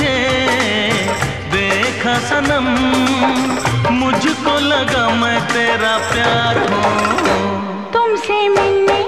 तुझे देखा सनम मुझको लगा मैं तेरा प्यार हूँ। तुमसे मिलने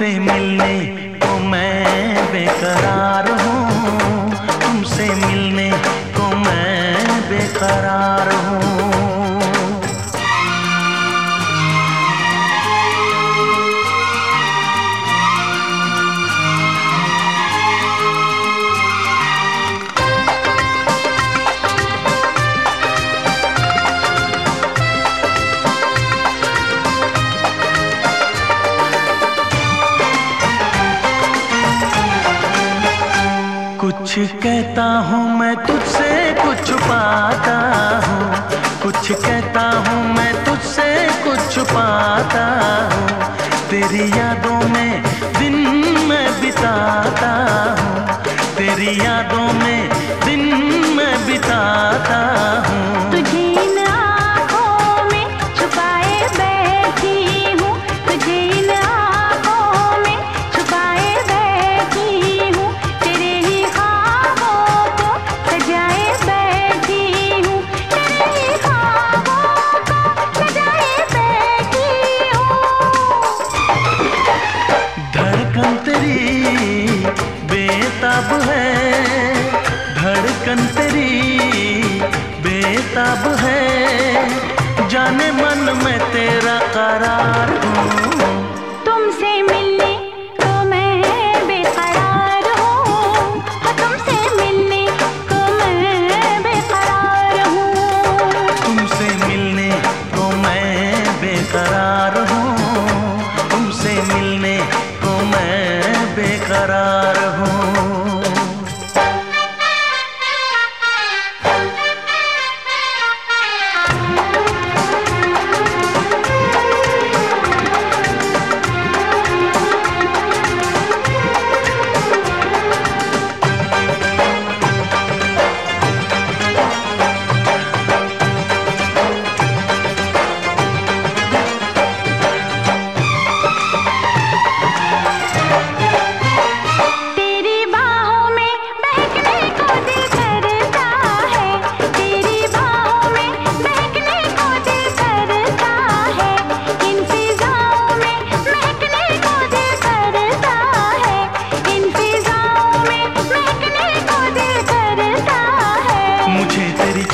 तुमसे मिलने को मैं बेकरार हूँ। तुमसे मिलने को मैं बेकरार हूँ। कुछ कहता हूँ मैं तुझसे कुछ पाता हूँ। कुछ कहता हूँ मैं तुझसे कुछ पाता हूँ। तेरी यादों में दिन मैं बिताता तेरा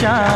शाम